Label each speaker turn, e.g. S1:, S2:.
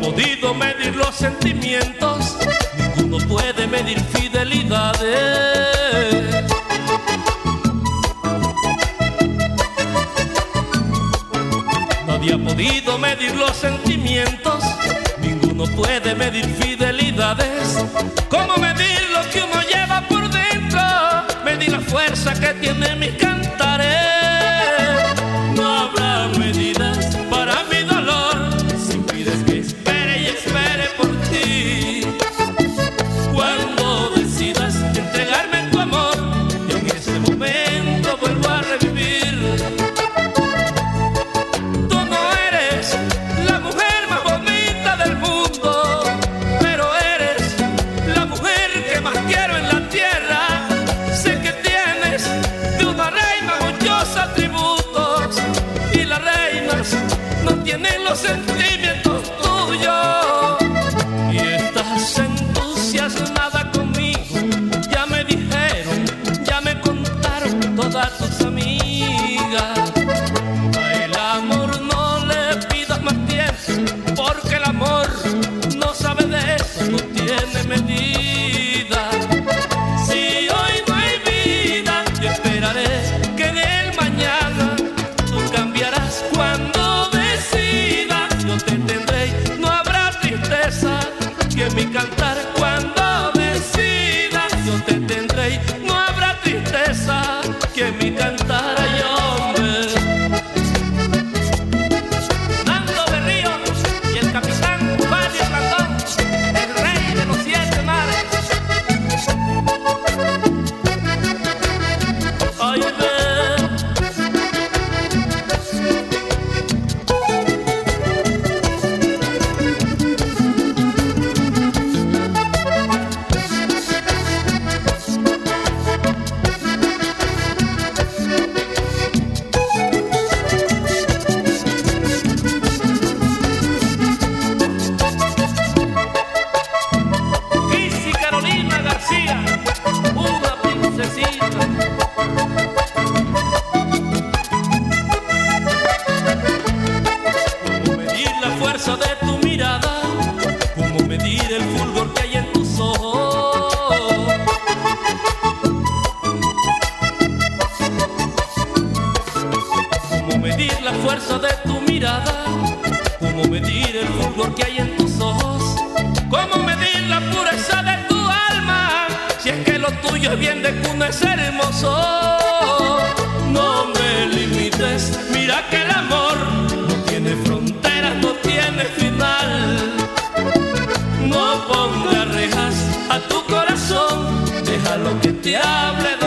S1: podido medir los sentimientos, ninguno puede medir fidelidades. Nadie ha podido medir los sentimientos, ninguno puede medir fidelidades. cuando Una princesita. Como medir la fuerza de tu mirada, como medir el fulgor que hay en tus ojos. Como medir la fuerza de tu mirada. tuyo es bien de cuna, es hermoso. No me limites, mira que el amor no tiene fronteras, no tiene final. No pongas rejas a tu corazón, deja lo que te hable